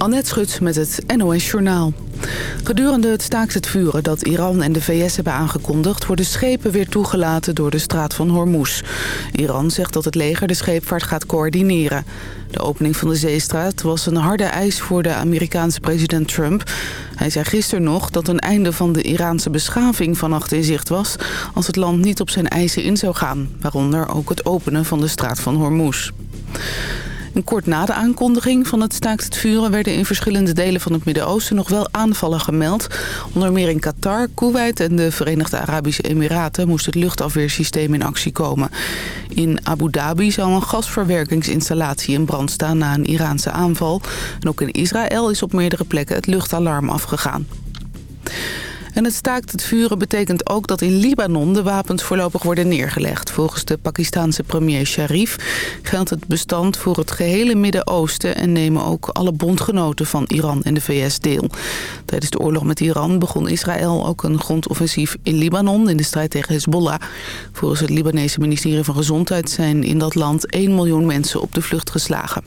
Annette Schut met het NOS Journaal. Gedurende het staakt het vuren dat Iran en de VS hebben aangekondigd... worden schepen weer toegelaten door de straat van Hormuz. Iran zegt dat het leger de scheepvaart gaat coördineren. De opening van de zeestraat was een harde eis voor de Amerikaanse president Trump. Hij zei gisteren nog dat een einde van de Iraanse beschaving vannacht in zicht was... als het land niet op zijn eisen in zou gaan. Waaronder ook het openen van de straat van Hormuz. En kort na de aankondiging van het staakt het vuren... werden in verschillende delen van het Midden-Oosten nog wel aanvallen gemeld. Onder meer in Qatar, Kuwait en de Verenigde Arabische Emiraten... moest het luchtafweersysteem in actie komen. In Abu Dhabi zou een gasverwerkingsinstallatie in brand staan... na een Iraanse aanval. En ook in Israël is op meerdere plekken het luchtalarm afgegaan. En het staakt het vuren betekent ook dat in Libanon de wapens voorlopig worden neergelegd. Volgens de Pakistanse premier Sharif geldt het bestand voor het gehele Midden-Oosten... en nemen ook alle bondgenoten van Iran en de VS deel. Tijdens de oorlog met Iran begon Israël ook een grondoffensief in Libanon... in de strijd tegen Hezbollah. Volgens het Libanese ministerie van Gezondheid zijn in dat land 1 miljoen mensen op de vlucht geslagen.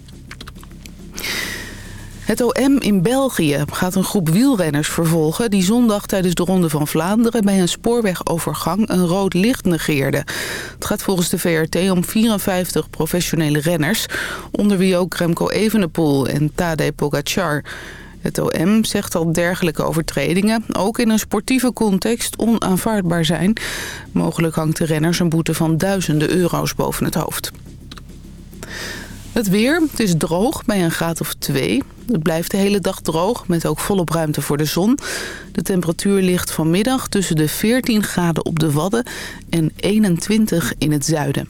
Het OM in België gaat een groep wielrenners vervolgen... die zondag tijdens de Ronde van Vlaanderen... bij een spoorwegovergang een rood licht negeerde. Het gaat volgens de VRT om 54 professionele renners... onder wie ook Remco Evenepoel en Tadej Pogacar... Het OM zegt dat dergelijke overtredingen, ook in een sportieve context, onaanvaardbaar zijn. Mogelijk hangt de renners een boete van duizenden euro's boven het hoofd. Het weer, het is droog bij een graad of 2. Het blijft de hele dag droog, met ook volop ruimte voor de zon. De temperatuur ligt vanmiddag tussen de 14 graden op de Wadden en 21 in het zuiden.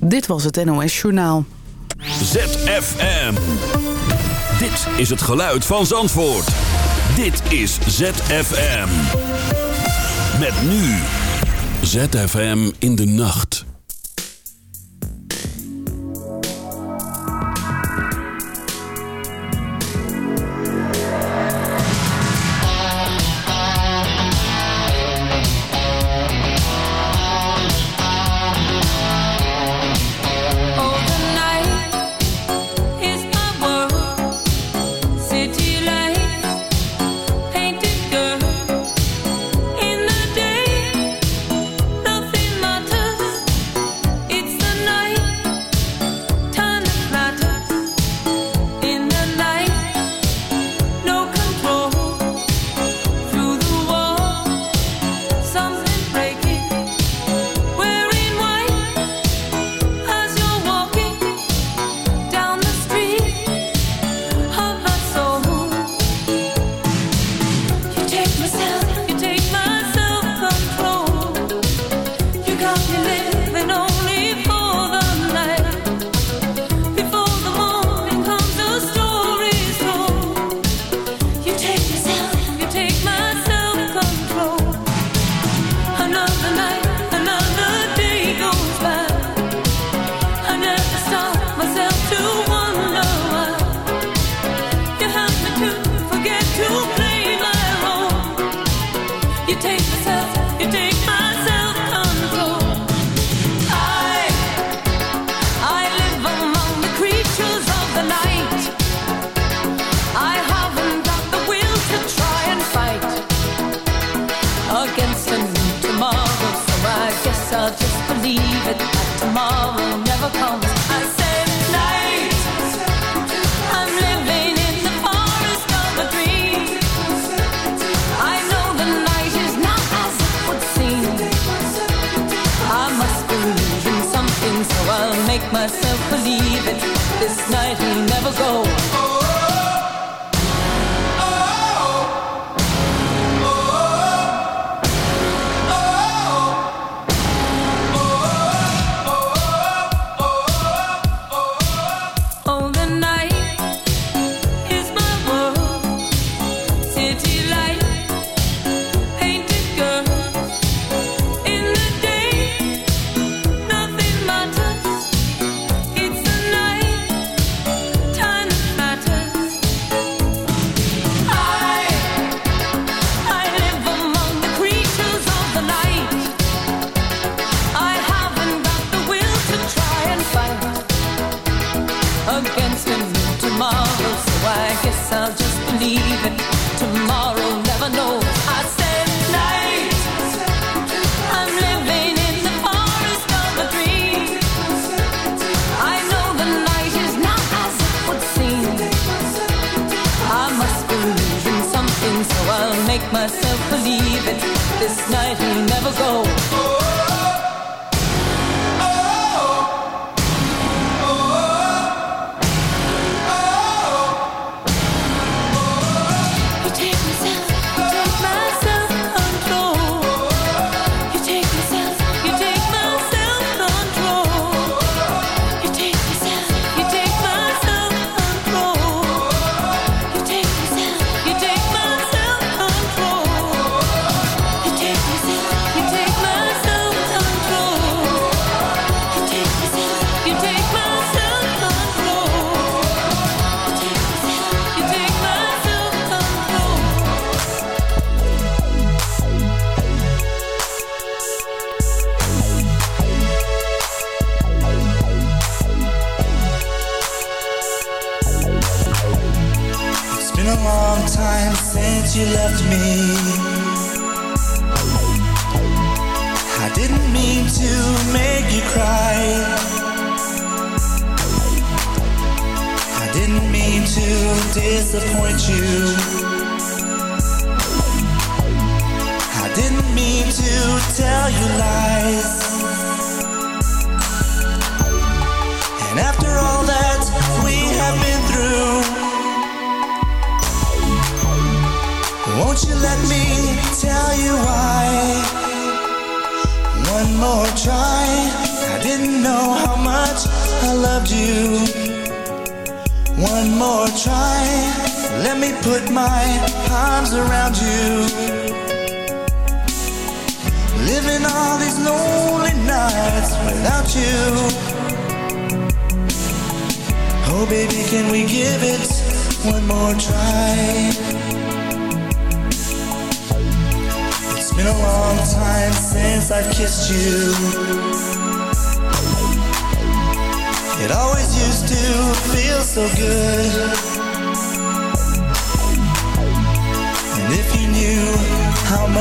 Dit was het NOS Journaal. ZFM. Dit is het geluid van Zandvoort. Dit is ZFM. Met nu. ZFM in de nacht.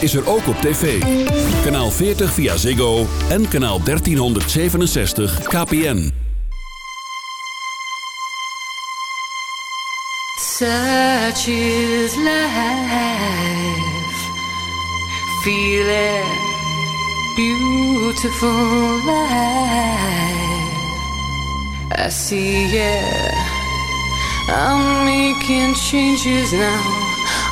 Is er ook op tv. Kanaal 40 via Ziggo en kanaal 1367 KPN. Such is life. Feeling beautiful life. I see, yeah I'm making changes now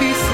Be.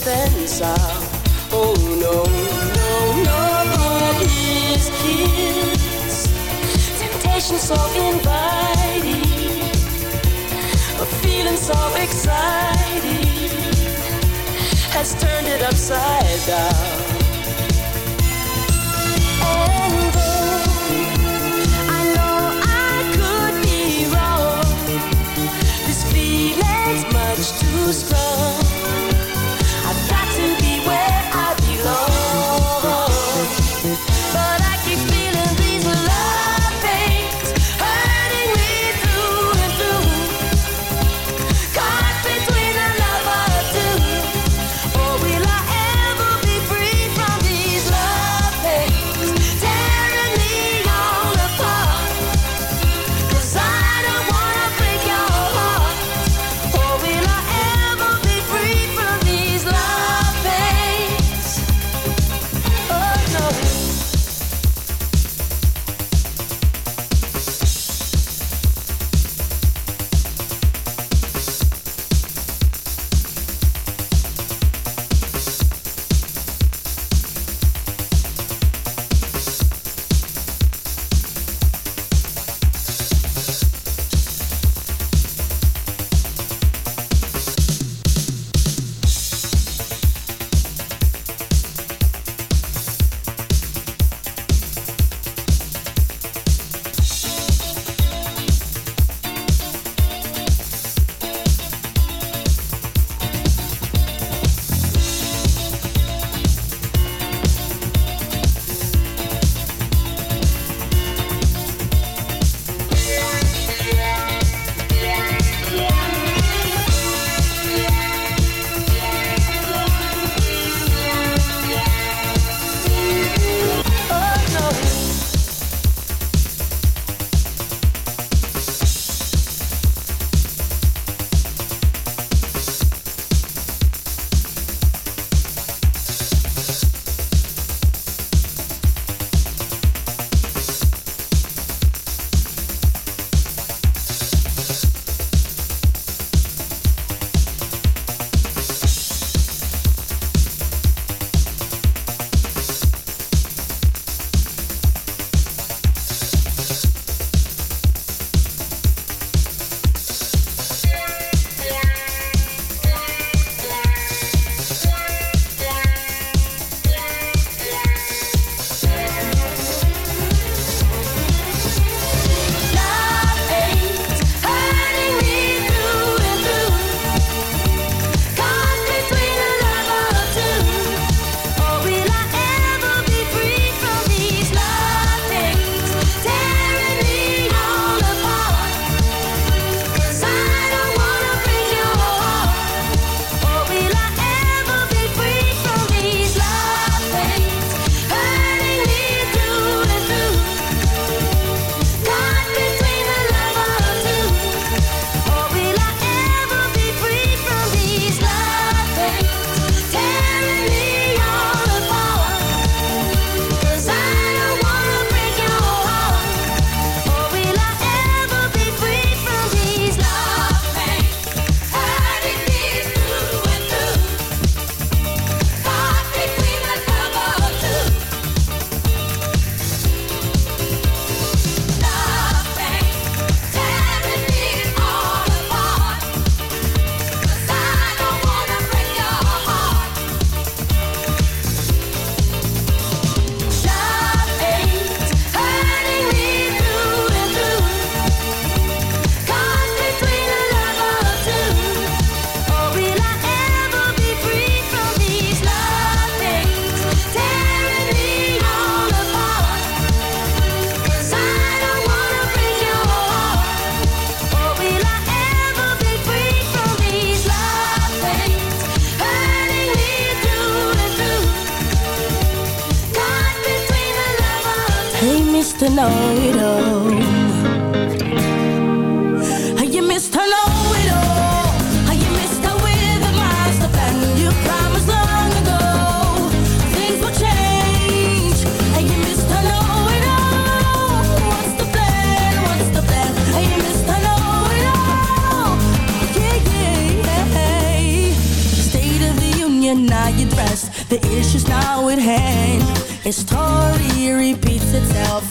defense are. Oh no, no, no, his kiss. Temptation so inviting, a feeling so exciting has turned it upside down. And though I know I could be wrong, this feeling's much too strong.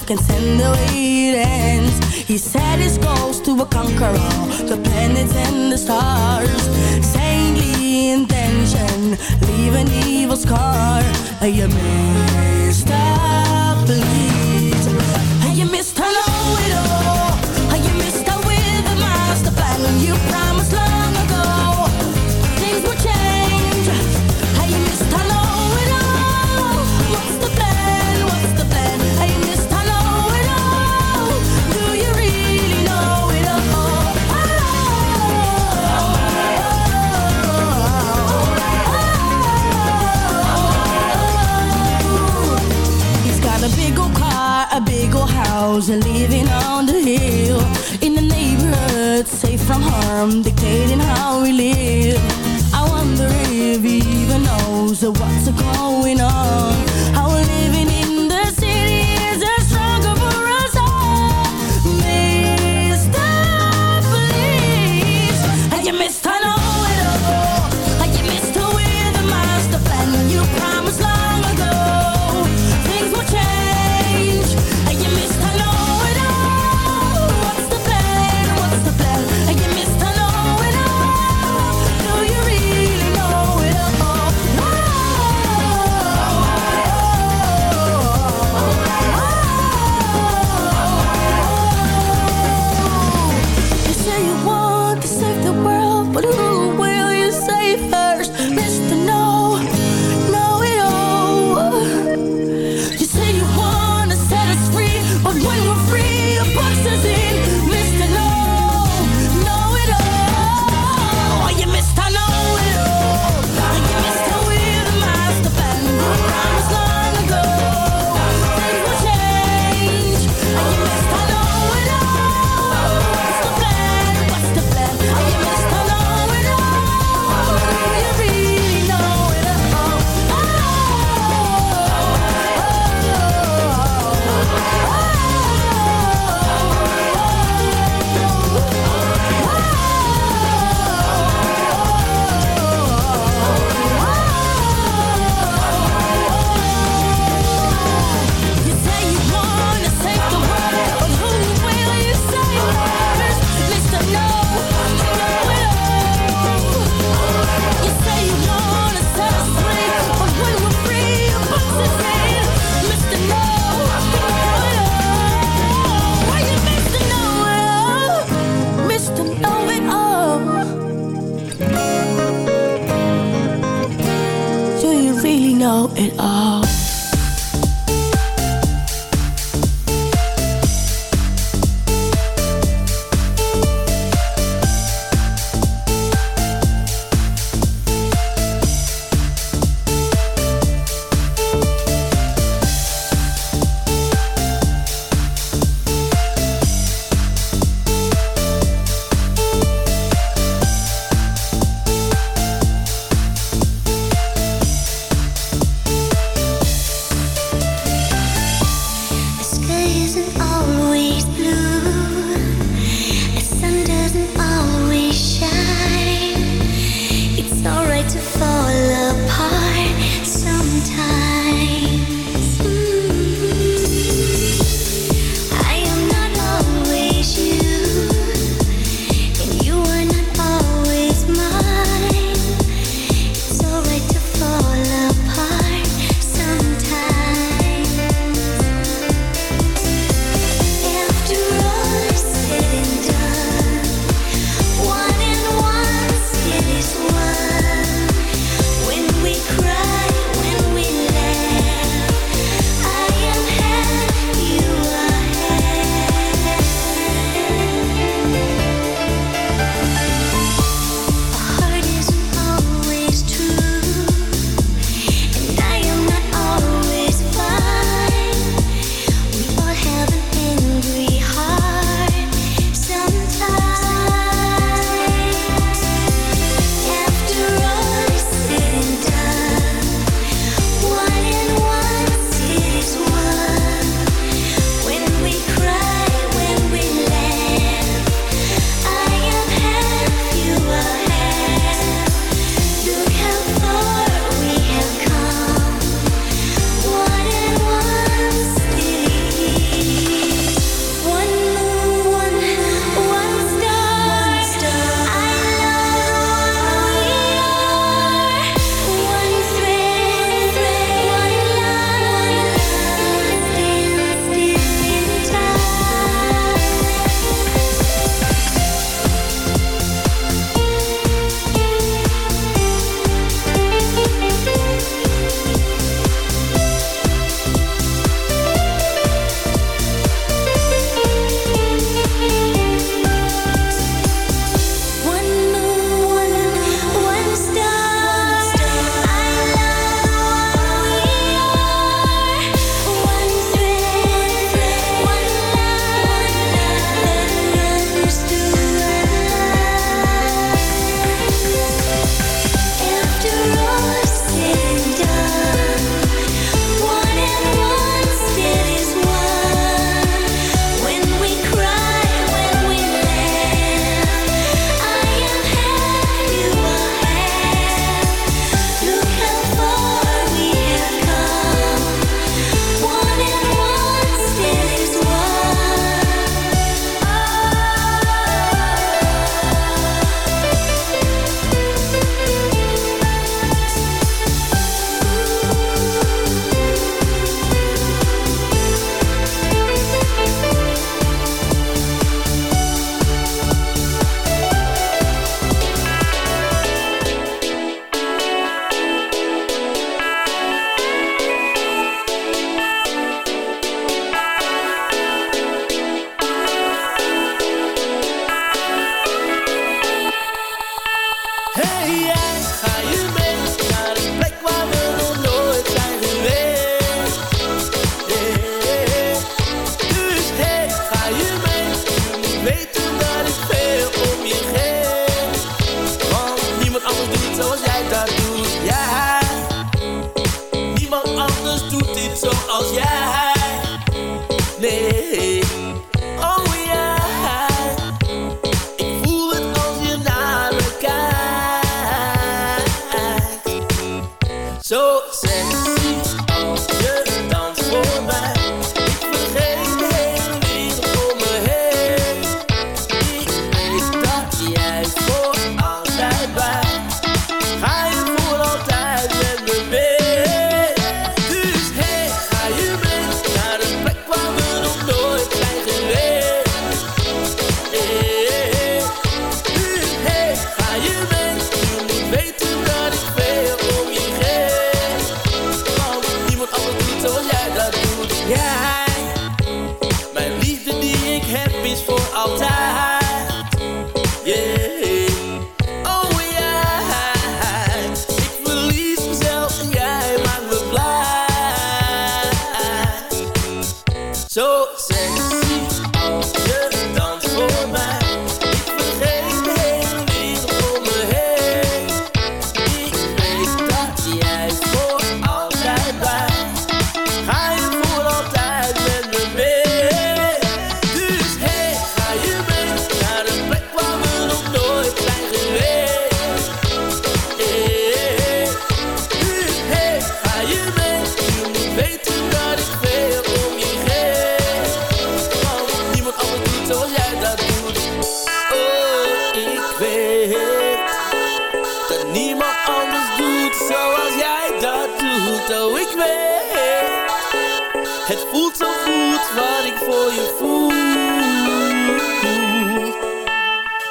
can contend the way it ends He set his goals to conquer all the planets and the stars Saintly intention, leave an evil scar Amen. Those are living on the hill. In the neighborhood, safe from harm Dictating how we live. I wonder if he even knows what Yeah.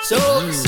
So.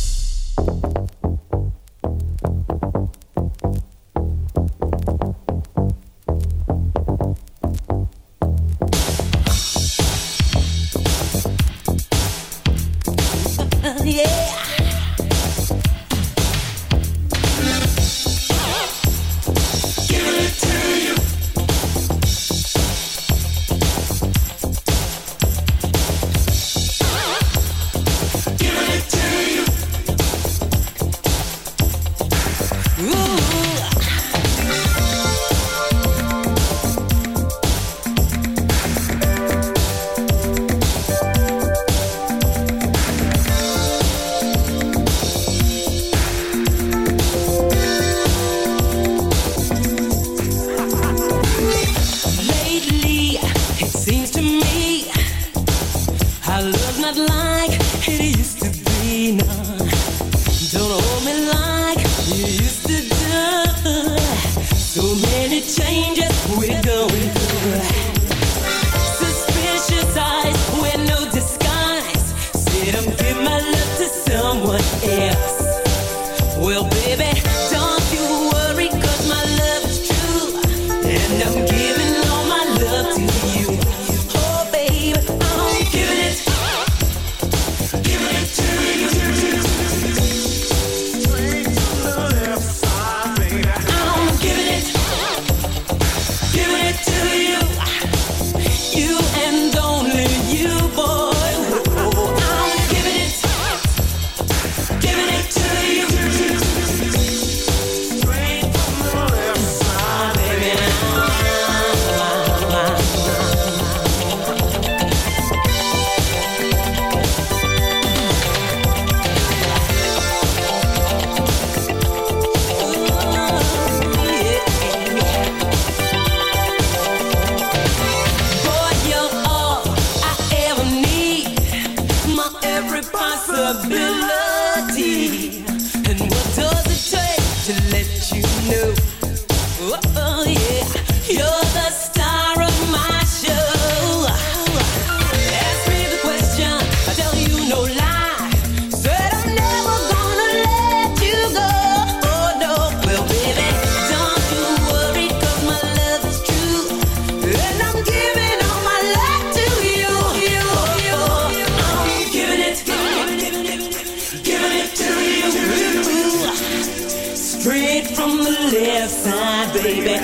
baby.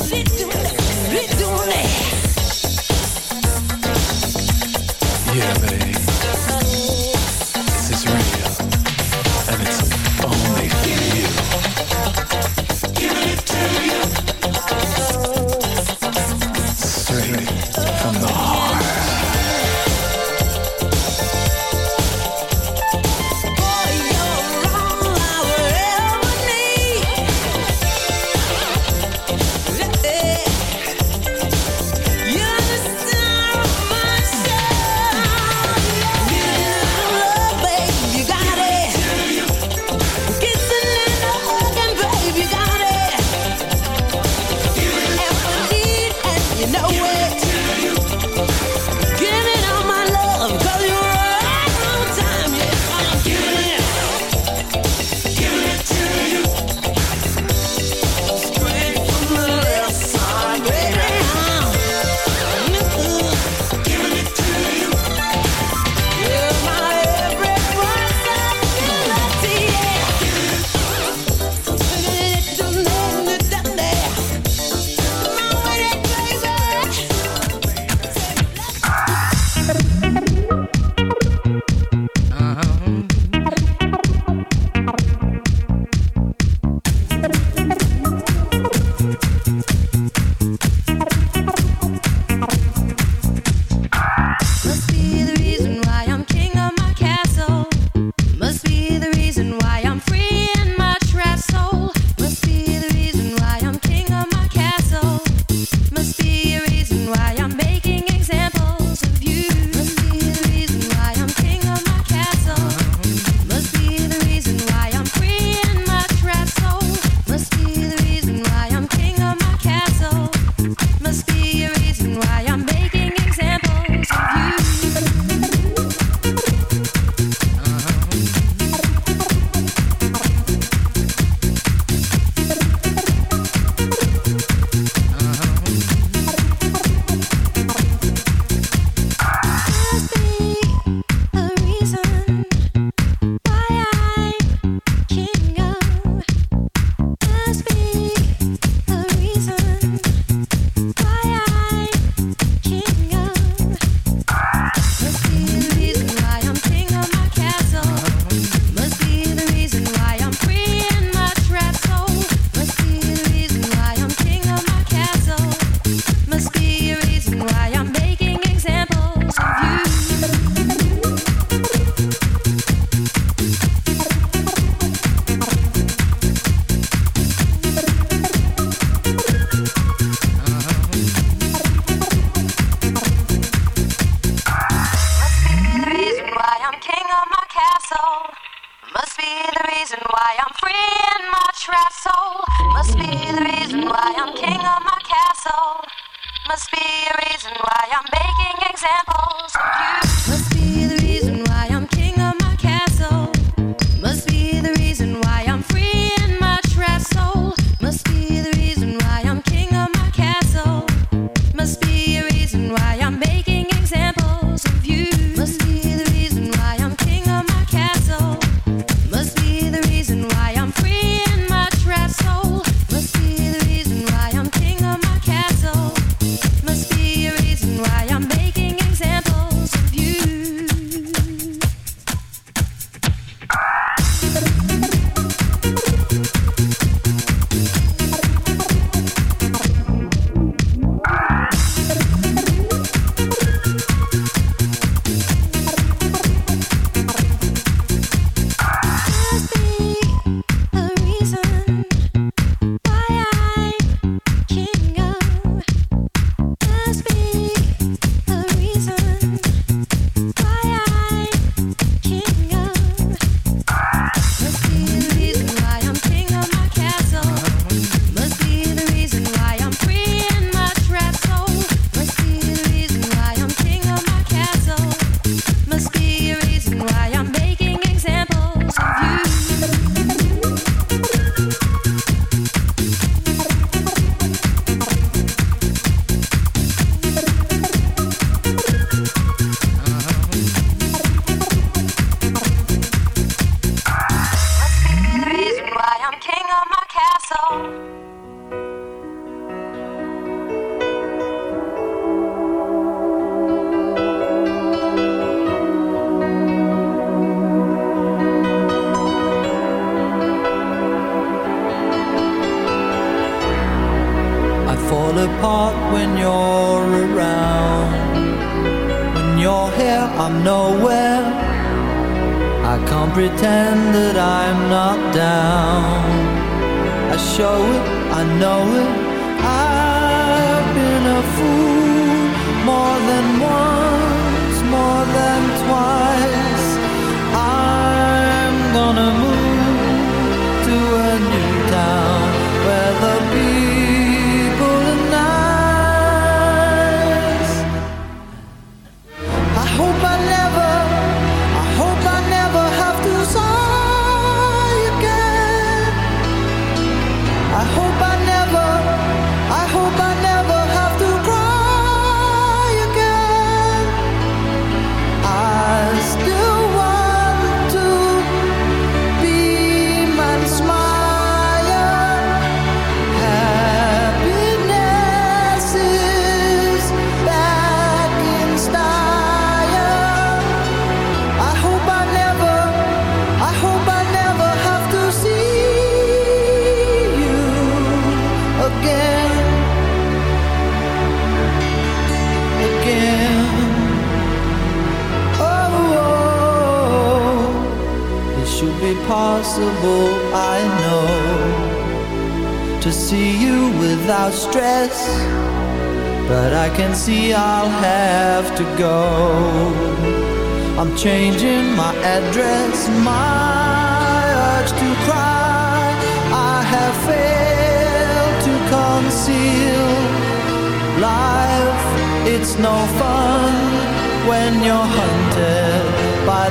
Sit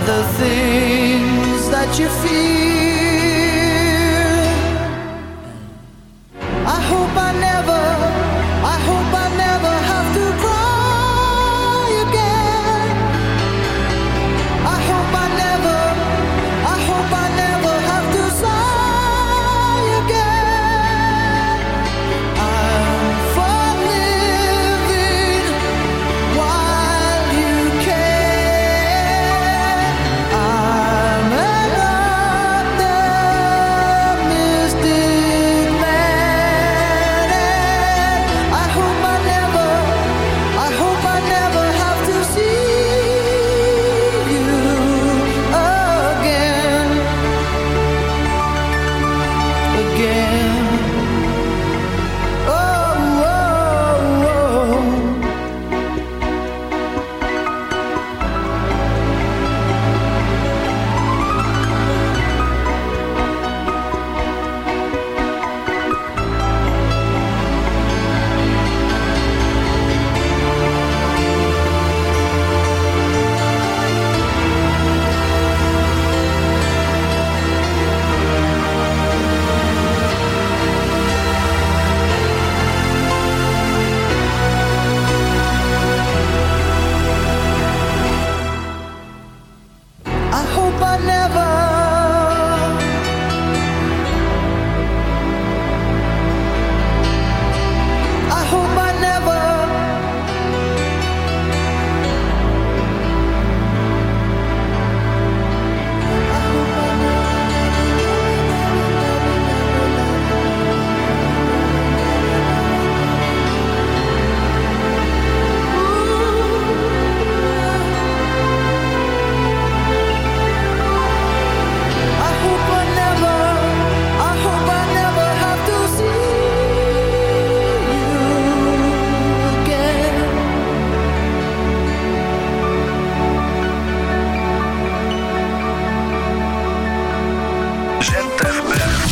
the things that you feel.